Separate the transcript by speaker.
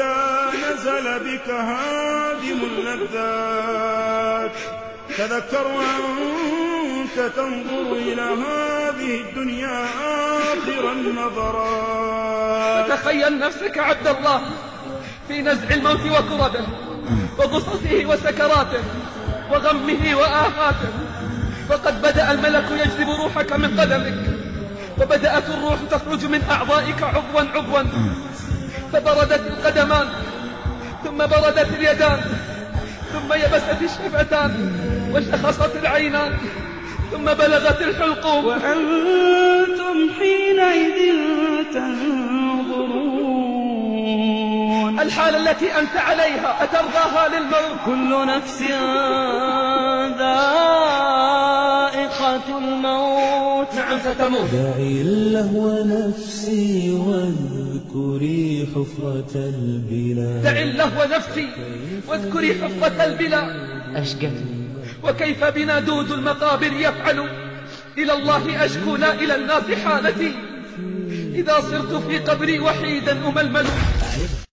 Speaker 1: نزل بك هادم اللذات تذكر وأنت تنظر إلى هذه الدنيا آخر النظرات.
Speaker 2: تخيل نفسك عبد الله في نزع الموت وكربه وغصته وسكراته وغمه وآهاته فقد بدأ الملك يجذب روحك من قدمك وبدأت الروح تخرج من أعضائك عضوا عضوا. فبردت القدمان ثم بردت اليدان ثم يبست الشفتان وشخصت العينان ثم بلغت الحلقوم.
Speaker 3: وأنتم حينئذ تنظرون.
Speaker 2: الحالة التي أنت عليها أترضاها للموت؟
Speaker 3: كل نفس ذائقة الموت.
Speaker 2: نعم ستموت.
Speaker 4: دعي اللهو نفسي واذكري حفرة البلاد
Speaker 2: دع اللهو نفسي واذكري حفرة البلا.
Speaker 3: أشقتني.
Speaker 2: وكيف بنا دود المقابر يفعل؟ إلى الله أشكو لا إلى الناس حالتي. إذا صرت في قبري وحيدا أململ.